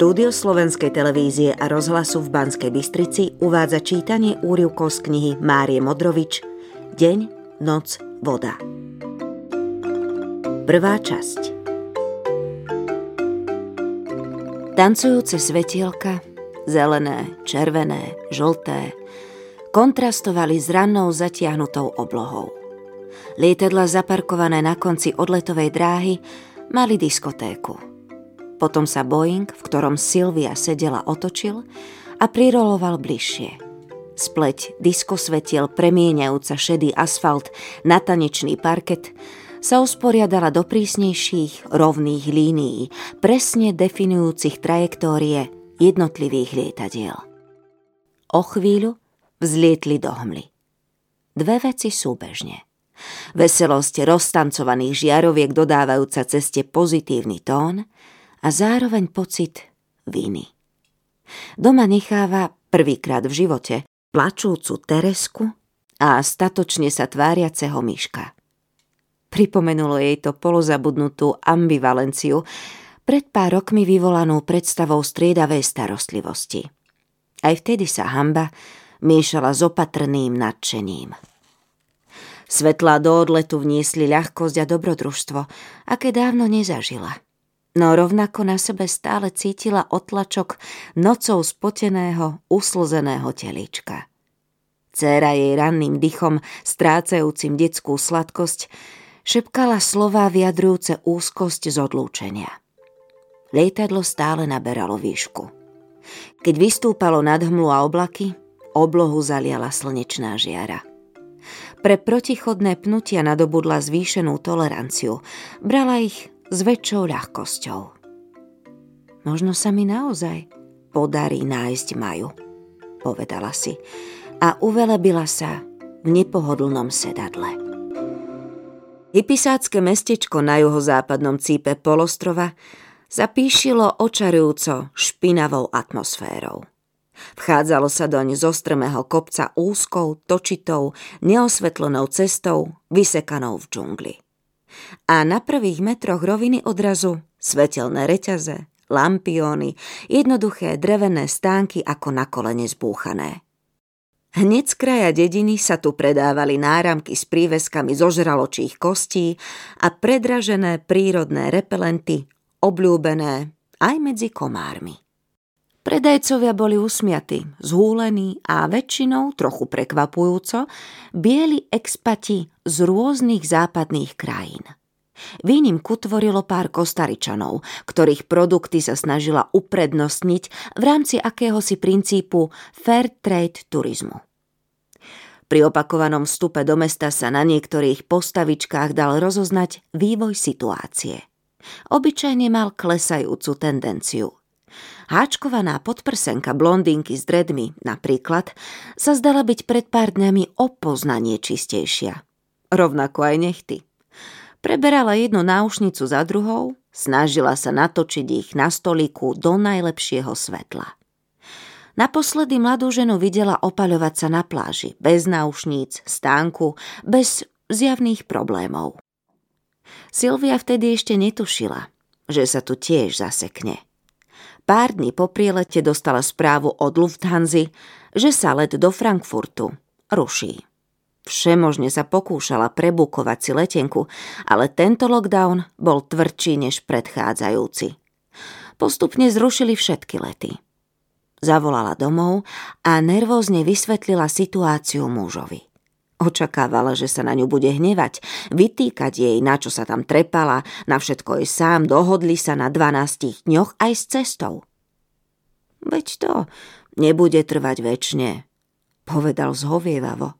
Štúdio Slovenskej televízie a rozhlasu v Banskej Bystrici uvádza čítanie úrivkov z knihy Márie Modrovič Deň, noc, voda. Prvá časť Tancujúce svetielka, zelené, červené, žlté, kontrastovali s rannou zatiahnutou oblohou. Lietadla zaparkované na konci odletovej dráhy mali diskotéku – potom sa Boeing, v ktorom Sylvia sedela, otočil a priroloval bližšie. Spleť diskosvetiel premieňajúca šedý asfalt na tanečný parket sa usporiadala do prísnejších, rovných línií, presne definujúcich trajektórie jednotlivých lietadiel. O chvíľu vzlietli do hmly. Dve veci súbežne. Veselosť roztancovaných žiaroviek dodávajúca ceste pozitívny tón – a zároveň pocit viny. Doma necháva prvýkrát v živote plačúcu Teresku a statočne sa tváriaceho myška. Pripomenulo jej to polozabudnutú ambivalenciu, pred pár rokmi vyvolanú predstavou striedavej starostlivosti. Aj vtedy sa hamba miešala s opatrným nadšením. Svetlá do odletu vniesli ľahkosť a dobrodružstvo, aké dávno nezažila – no rovnako na sebe stále cítila otlačok nocou spoteného, uslzeného telička. Céra jej ranným dychom, strácajúcim detskú sladkosť, šepkala slová vyjadrujúce úzkosť z odlúčenia. Lietadlo stále naberalo výšku. Keď vystúpalo nad hmlu a oblaky, oblohu zaliala slnečná žiara. Pre protichodné pnutia nadobudla zvýšenú toleranciu. Brala ich s väčšou ľahkosťou. Možno sa mi naozaj podarí nájsť Maju, povedala si a uvelebila sa v nepohodlnom sedadle. Hypisácké mestečko na juhozápadnom cípe polostrova zapíšilo očarujúco špinavou atmosférou. Vchádzalo sa doň zo strmého kopca úzkou, točitou, neosvetlenou cestou, vysekanou v džungli a na prvých metroch roviny odrazu svetelné reťaze, lampióny, jednoduché drevené stánky ako na kolene zbúchané. Hneď z kraja dediny sa tu predávali náramky s príveskami zo žraločích kostí a predražené prírodné repelenty, obľúbené aj medzi komármi. Predajcovia boli usmiatí, zhúlení a väčšinou, trochu prekvapujúco, bieli expati z rôznych západných krajín. Výnimku tvorilo pár kostaričanov, ktorých produkty sa snažila uprednostniť v rámci akéhosi princípu fair trade turizmu. Pri opakovanom vstupe do mesta sa na niektorých postavičkách dal rozoznať vývoj situácie. Obyčajne mal klesajúcu tendenciu – Háčkovaná podprsenka blondinky s dredmi napríklad sa zdala byť pred pár dňami o poznanie čistejšia. Rovnako aj nechty. Preberala jednu náušnicu za druhou, snažila sa natočiť ich na stoliku do najlepšieho svetla. Naposledy mladú ženu videla opaľovať sa na pláži, bez náušníc, stánku, bez zjavných problémov. Silvia vtedy ešte netušila, že sa tu tiež zasekne. Pár dní po prielete dostala správu od Lufthansa, že sa let do Frankfurtu ruší. Všemožne sa pokúšala prebukovať si letenku, ale tento lockdown bol tvrdší než predchádzajúci. Postupne zrušili všetky lety. Zavolala domov a nervózne vysvetlila situáciu mužovi. Očakávala, že sa na ňu bude hnevať, vytýkať jej, na čo sa tam trepala, na všetko jej sám, dohodli sa na 12 dňoch aj s cestou. Veď to nebude trvať väčšine, povedal zhovievavo.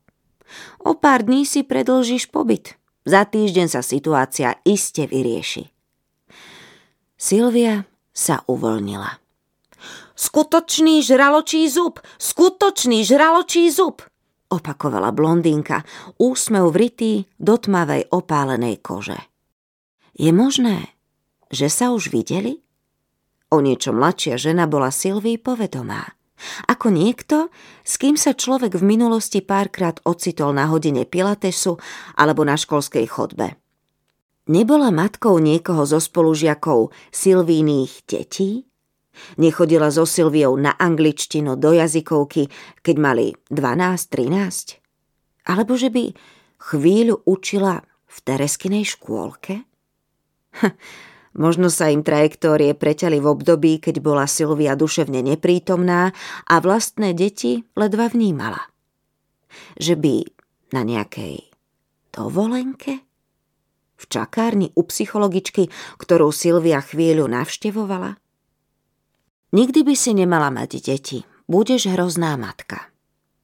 O pár dní si predlžíš pobyt. Za týždeň sa situácia iste vyrieši. Silvia sa uvoľnila. Skutočný žraločí zub! Skutočný žraločí zub! Opakovala blondínka, úsmev vritý do tmavej opálenej kože. Je možné, že sa už videli? O niečo mladšia žena bola Silvii povedomá. Ako niekto, s kým sa človek v minulosti párkrát ocitol na hodine pilatesu alebo na školskej chodbe. Nebola matkou niekoho zo spolužiakov Silvíných detí? Nechodila so Silviou na angličtinu do jazykovky, keď mali 12-13? Alebo že by chvíľu učila v Tereskinej škôlke? Možno sa im trajektórie preťali v období, keď bola Silvia duševne neprítomná a vlastné deti ledva vnímala. Že by na nejakej dovolenke? V čakárni u psychologičky, ktorú Silvia chvíľu navštevovala? Nikdy by si nemala mať deti. Budeš hrozná matka.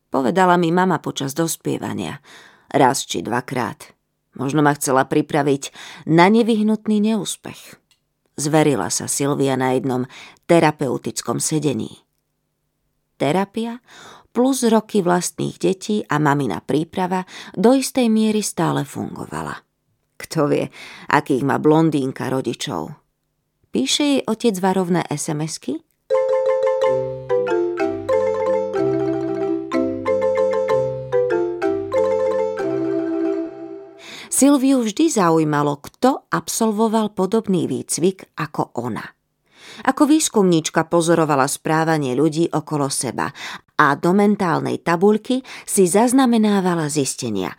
Povedala mi mama počas dospievania. Raz či dvakrát. Možno ma chcela pripraviť na nevyhnutný neúspech. Zverila sa Silvia na jednom terapeutickom sedení. Terapia plus roky vlastných detí a mamina príprava do istej miery stále fungovala. Kto vie, akých má blondínka rodičov. Píše jej otec varovné SMS-ky? Silviu vždy zaujímalo, kto absolvoval podobný výcvik ako ona. Ako výskumníčka pozorovala správanie ľudí okolo seba a do mentálnej tabuľky si zaznamenávala zistenia,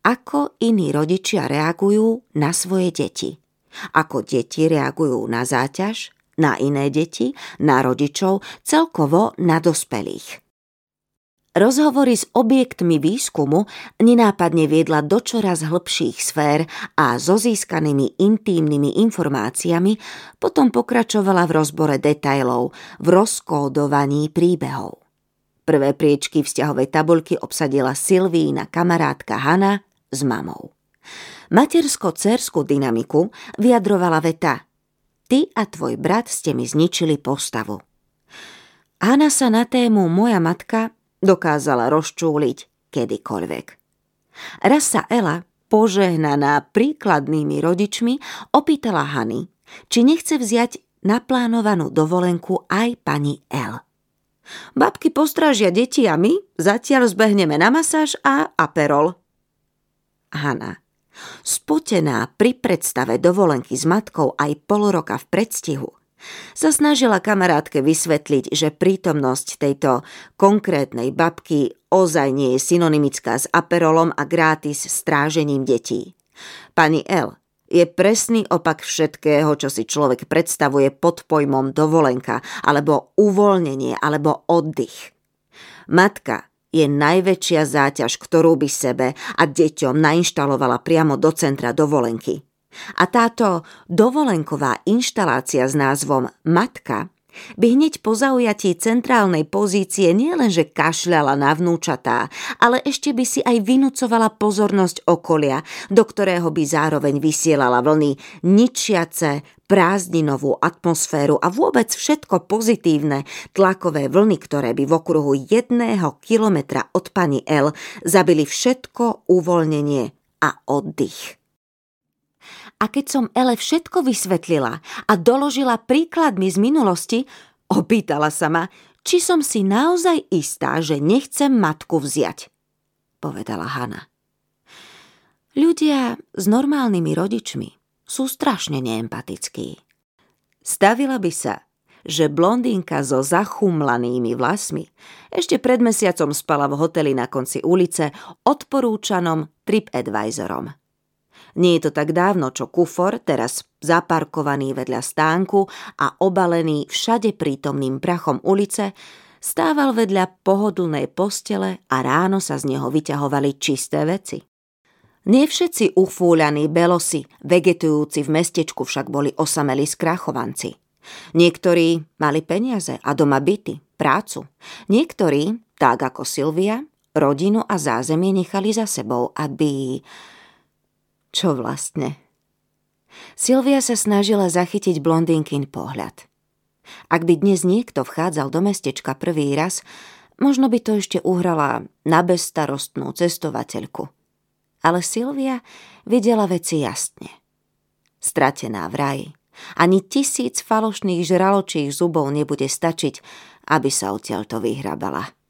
ako iní rodičia reagujú na svoje deti. Ako deti reagujú na záťaž, na iné deti, na rodičov, celkovo na dospelých. Rozhovory s objektmi výskumu nenápadne viedla do čoraz hlbších sfér a so získanými intímnymi informáciami potom pokračovala v rozbore detailov, v rozkódovaní príbehov. Prvé priečky vzťahovej tabulky obsadila Silvína kamarátka Hanna s mamou. Matersko-cerskú dynamiku vyjadrovala veta Ty a tvoj brat ste mi zničili postavu. Hanna sa na tému Moja matka dokázala rozčúliť kedykoľvek. Raz sa Ela, požehnaná príkladnými rodičmi, opýtala Hany, či nechce vziať naplánovanú dovolenku aj pani L. Babky postrážia deti a my zatiaľ zbehneme na masáž a aperol. Hana, spotená pri predstave dovolenky s matkou aj pol roka v predstihu, sa snažila kamarátke vysvetliť, že prítomnosť tejto konkrétnej babky ozaj nie je synonymická s aperolom a gratis strážením detí. Pani L je presný opak všetkého, čo si človek predstavuje pod pojmom dovolenka, alebo uvoľnenie, alebo oddych. Matka je najväčšia záťaž, ktorú by sebe a deťom nainštalovala priamo do centra dovolenky. A táto dovolenková inštalácia s názvom Matka by hneď po zaujatí centrálnej pozície nielenže kašľala na vnúčatá, ale ešte by si aj vynúcovala pozornosť okolia, do ktorého by zároveň vysielala vlny ničiace, prázdninovú atmosféru a vôbec všetko pozitívne, tlakové vlny, ktoré by v okruhu jedného kilometra od pani L zabili všetko uvoľnenie a oddych. A keď som Ele všetko vysvetlila a doložila príkladmi z minulosti, opýtala sa ma, či som si naozaj istá, že nechcem matku vziať, povedala Hanna. Ľudia s normálnymi rodičmi sú strašne neempatickí. Stavila by sa, že blondínka so zachumlanými vlasmi ešte pred mesiacom spala v hoteli na konci ulice odporúčanom TripAdvisorom. Nie je to tak dávno, čo kufor, teraz zaparkovaný vedľa stánku a obalený všade prítomným prachom ulice, stával vedľa pohodlnej postele a ráno sa z neho vyťahovali čisté veci. Nie všetci ufúľaní belosi, vegetujúci v mestečku však boli osamelí skrachovanci. Niektorí mali peniaze a doma byty, prácu. Niektorí, tak ako Silvia, rodinu a zázemie nechali za sebou, aby čo vlastne? Silvia sa snažila zachytiť blondínkin pohľad. Ak by dnes niekto vchádzal do mestečka prvý raz, možno by to ešte uhrala na bezstarostnú cestovateľku. Ale Silvia videla veci jasne. Stratená v raji. Ani tisíc falošných žraločích zubov nebude stačiť, aby sa odtiaľto vyhrabala.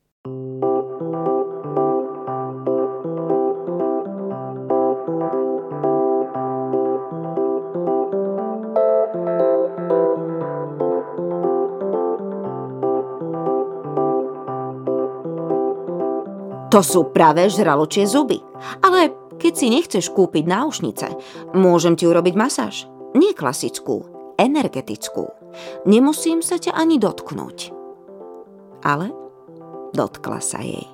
To sú pravé žraločie zuby. Ale keď si nechceš kúpiť náušnice, môžem ti urobiť masáž. Nie klasickú, energetickú. Nemusím sa ťa ani dotknúť. Ale dotkla sa jej.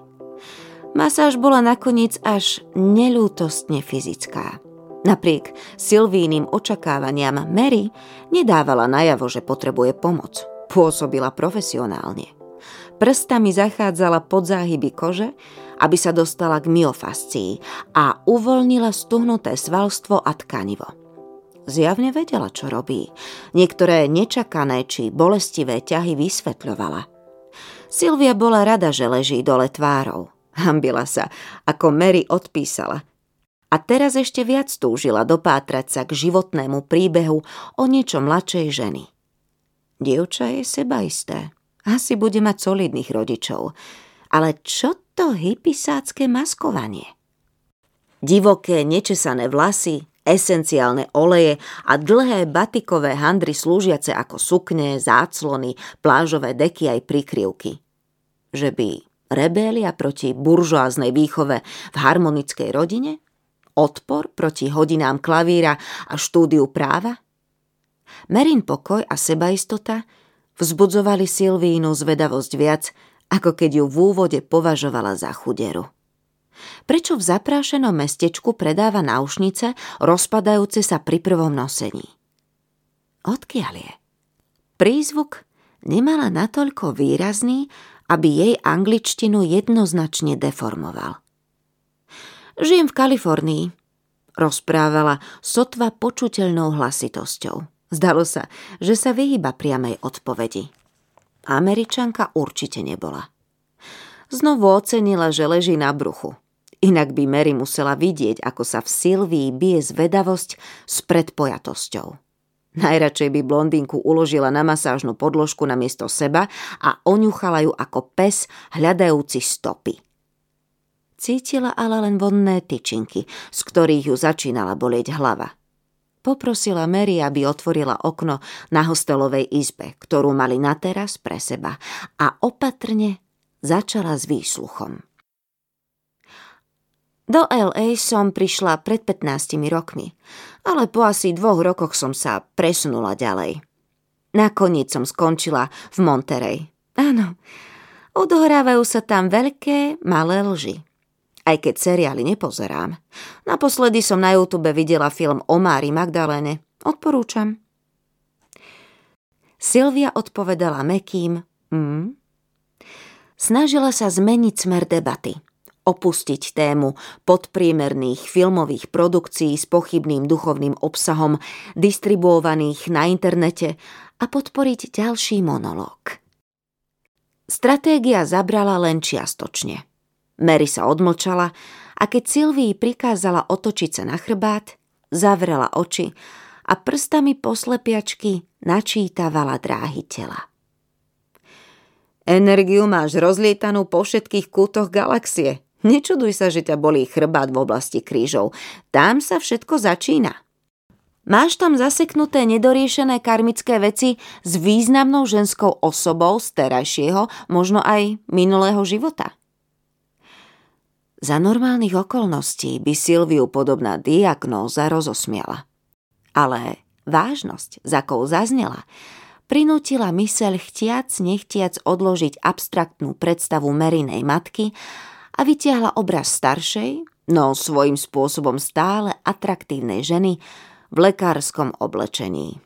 Masáž bola nakoniec až nelútostne fyzická. Napriek Silvíným očakávaniam Mary nedávala najavo, že potrebuje pomoc. Pôsobila profesionálne. Prstami zachádzala pod záhyby kože, aby sa dostala k myofascii a uvoľnila stuhnuté svalstvo a tkanivo. Zjavne vedela, čo robí. Niektoré nečakané či bolestivé ťahy vysvetľovala. Silvia bola rada, že leží dole tvárou. Hambila sa, ako Mary odpísala. A teraz ešte viac túžila dopátrať sa k životnému príbehu o niečo mladšej ženy. Dievča je sebaisté. Asi bude mať solidných rodičov. Ale čo to hypisácké maskovanie? Divoké, nečesané vlasy, esenciálne oleje a dlhé batikové handry slúžiace ako sukne, záclony, plážové deky aj prikryvky. Že by rebélia proti buržoáznej výchove v harmonickej rodine? Odpor proti hodinám klavíra a štúdiu práva? Merin pokoj a sebaistota vzbudzovali Silvínu zvedavosť viac, ako keď ju v úvode považovala za chuderu. Prečo v zaprášenom mestečku predáva náušnice, rozpadajúce sa pri prvom nosení? Odkiaľ je? Prízvuk nemala natoľko výrazný, aby jej angličtinu jednoznačne deformoval. Žijem v Kalifornii, rozprávala sotva počuteľnou hlasitosťou. Zdalo sa, že sa vyhýba priamej odpovedi. Američanka určite nebola. Znovu ocenila, že leží na bruchu. Inak by Mary musela vidieť, ako sa v Silvii bije zvedavosť s predpojatosťou. Najradšej by blondinku uložila na masážnu podložku na miesto seba a oňuchala ju ako pes hľadajúci stopy. Cítila ale len vonné tyčinky, z ktorých ju začínala bolieť hlava. Poprosila Mary, aby otvorila okno na hostelovej izbe, ktorú mali na teraz pre seba a opatrne začala s výsluchom. Do LA som prišla pred 15 rokmi, ale po asi dvoch rokoch som sa presunula ďalej. Nakoniec som skončila v Monterey. Áno, odohrávajú sa tam veľké, malé lži aj keď seriály nepozerám. Naposledy som na YouTube videla film o Mári Magdaléne. Odporúčam. Silvia odpovedala mekým mm. Snažila sa zmeniť smer debaty. Opustiť tému podpriemerných filmových produkcií s pochybným duchovným obsahom distribuovaných na internete a podporiť ďalší monológ. Stratégia zabrala len čiastočne. Mary sa odmlčala a keď Sylvii prikázala otočiť sa na chrbát, zavrela oči a prstami poslepiačky načítavala dráhy tela. Energiu máš rozlietanú po všetkých kútoch galaxie. Nečuduj sa, že ťa bolí chrbát v oblasti krížov. Tam sa všetko začína. Máš tam zaseknuté nedoriešené karmické veci s významnou ženskou osobou z terajšieho, možno aj minulého života. Za normálnych okolností by Silviu podobná diagnóza rozosmiala. Ale vážnosť, za kou zaznela, prinútila myseľ chtiac nechtiac odložiť abstraktnú predstavu Merinej matky a vytiahla obraz staršej, no svojím spôsobom stále atraktívnej ženy v lekárskom oblečení.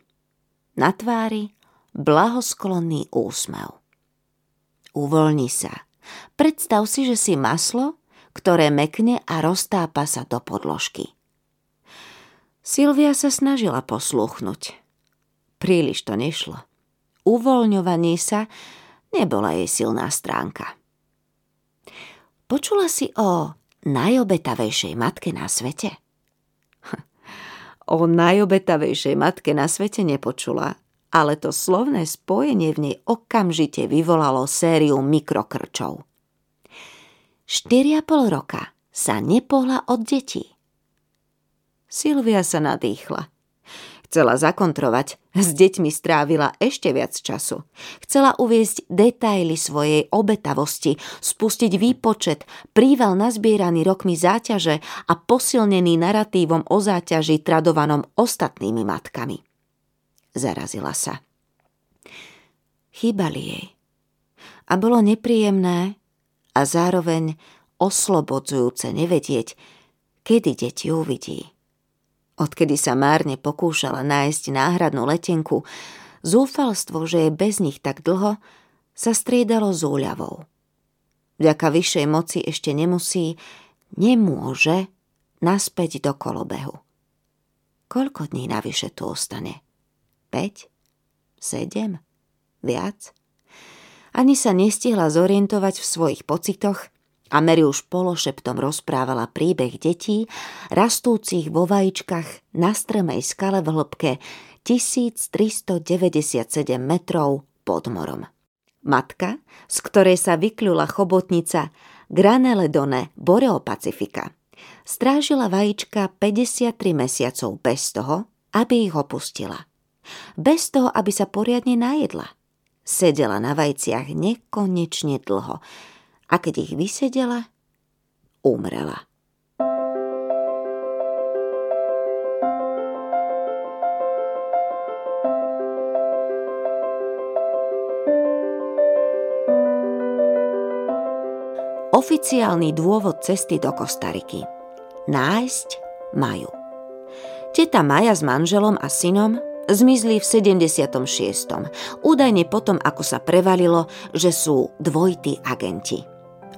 Na tvári blahosklonný úsmev. Uvoľni sa. Predstav si, že si maslo, ktoré mekne a roztápa sa do podložky. Silvia sa snažila posluchnúť. Príliš to nešlo. Uvoľňovanie sa nebola jej silná stránka. Počula si o najobetavejšej matke na svete? O najobetavejšej matke na svete nepočula, ale to slovné spojenie v nej okamžite vyvolalo sériu mikrokrčov. 4,5 roka sa nepohla od detí. Silvia sa nadýchla. Chcela zakontrovať, s deťmi strávila ešte viac času. Chcela uviezť detaily svojej obetavosti, spustiť výpočet, príval nazbieraný rokmi záťaže a posilnený naratívom o záťaži tradovanom ostatnými matkami. Zarazila sa. Chýbali jej. A bolo nepríjemné a zároveň oslobodzujúce nevedieť, kedy deti uvidí. Odkedy sa márne pokúšala nájsť náhradnú letenku, zúfalstvo, že je bez nich tak dlho, sa striedalo s úľavou. Vďaka vyššej moci ešte nemusí, nemôže naspäť do kolobehu. Koľko dní navyše tu ostane? 5? 7? Viac? Ani sa nestihla zorientovať v svojich pocitoch, a Mary už pološeptom rozprávala príbeh detí, rastúcich vo vajíčkach na strmej skale v hĺbke 1397 metrov pod morom. Matka, z ktorej sa vykľula chobotnica Graneledone boreopacifika, strážila vajíčka 53 mesiacov bez toho, aby ich opustila. Bez toho, aby sa poriadne najedla. Sedela na vajciach nekonečne dlho, a keď ich vysedela, umrela. Oficiálny dôvod cesty do Kostariky. Nájsť Maju. Teta Maja s manželom a synom zmizli v 76. Údajne potom, ako sa prevalilo, že sú dvojití agenti.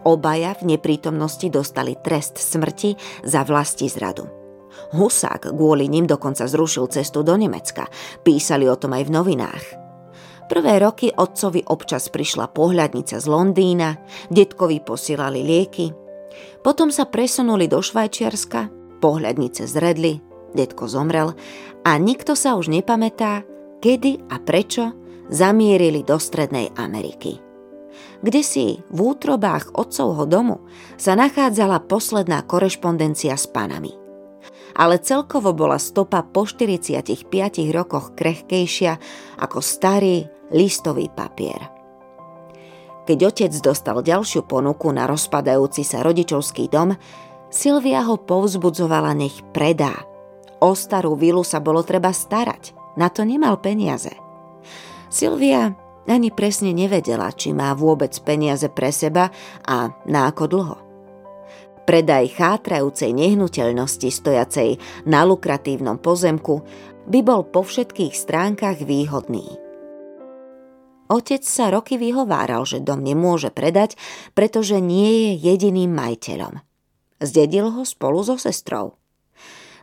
Obaja v neprítomnosti dostali trest smrti za vlasti zradu. Husák kvôli ním dokonca zrušil cestu do Nemecka. Písali o tom aj v novinách. Prvé roky otcovi občas prišla pohľadnica z Londýna, detkovi posielali lieky. Potom sa presunuli do Švajčiarska, pohľadnice zredli, detko zomrel a nikto sa už nepamätá, kedy a prečo zamierili do Strednej Ameriky. Kde si v útrobách otcovho domu sa nachádzala posledná korešpondencia s panami. Ale celkovo bola stopa po 45 rokoch krehkejšia ako starý listový papier. Keď otec dostal ďalšiu ponuku na rozpadajúci sa rodičovský dom, Silvia ho povzbudzovala nech predá. O starú vilu sa bolo treba starať, na to nemal peniaze. Silvia ani presne nevedela, či má vôbec peniaze pre seba a na ako dlho. Predaj chátrajúcej nehnuteľnosti stojacej na lukratívnom pozemku by bol po všetkých stránkach výhodný. Otec sa roky vyhováral, že dom nemôže predať, pretože nie je jediným majiteľom. Zdedil ho spolu so sestrou.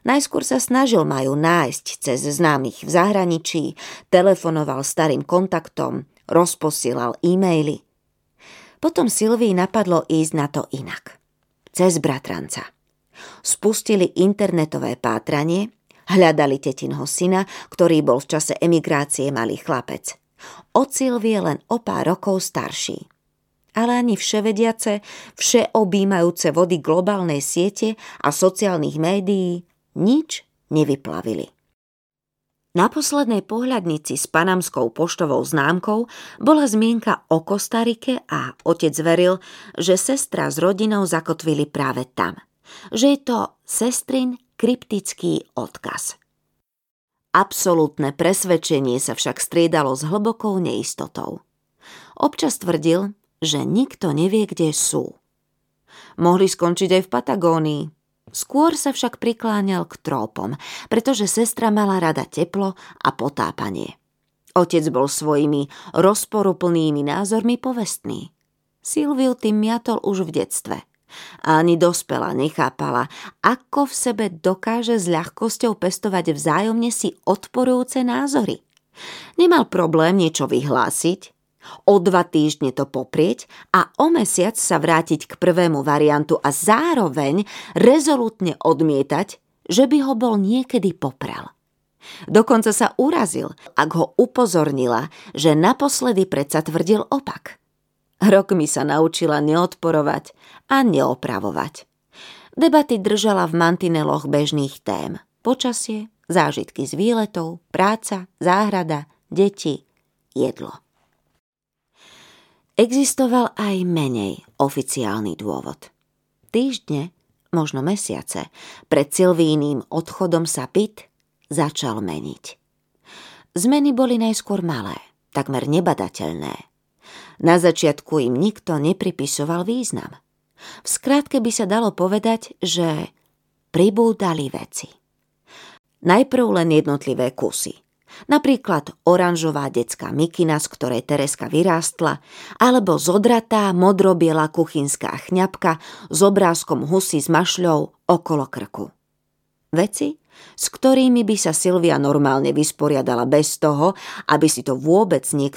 Najskôr sa snažil majú nájsť cez známych v zahraničí, telefonoval starým kontaktom, rozposielal e-maily. Potom Silvii napadlo ísť na to inak. Cez bratranca. Spustili internetové pátranie, hľadali tetinho syna, ktorý bol v čase emigrácie malý chlapec. Od Silvie len o pár rokov starší. Ale ani vševediace, všeobímajúce vody globálnej siete a sociálnych médií nič nevyplavili. Na poslednej pohľadnici s panamskou poštovou známkou bola zmienka o Kostarike a otec veril, že sestra s rodinou zakotvili práve tam. Že je to sestrin kryptický odkaz. Absolútne presvedčenie sa však striedalo s hlbokou neistotou. Občas tvrdil, že nikto nevie, kde sú. Mohli skončiť aj v Patagónii, Skôr sa však prikláňal k trópom, pretože sestra mala rada teplo a potápanie. Otec bol svojimi rozporuplnými názormi povestný. Silviu tým miatol už v detstve. Ani dospela nechápala, ako v sebe dokáže s ľahkosťou pestovať vzájomne si odporujúce názory. Nemal problém niečo vyhlásiť, o dva týždne to poprieť a o mesiac sa vrátiť k prvému variantu a zároveň rezolutne odmietať, že by ho bol niekedy poprel. Dokonca sa urazil, ak ho upozornila, že naposledy predsa tvrdil opak. Rokmi sa naučila neodporovať a neopravovať. Debaty držala v mantineloch bežných tém. Počasie, zážitky z výletov, práca, záhrada, deti, jedlo. Existoval aj menej oficiálny dôvod. Týždne, možno mesiace, pred Silvíným odchodom sa byt začal meniť. Zmeny boli najskôr malé, takmer nebadateľné. Na začiatku im nikto nepripisoval význam. V skratke by sa dalo povedať, že pribúdali veci. Najprv len jednotlivé kusy – Napríklad oranžová detská mikina, z ktorej Tereska vyrástla, alebo zodratá modrobiela kuchynská chňapka s obrázkom husy s mašľou okolo krku. Veci, s ktorými by sa Silvia normálne vysporiadala bez toho, aby si to vôbec niekto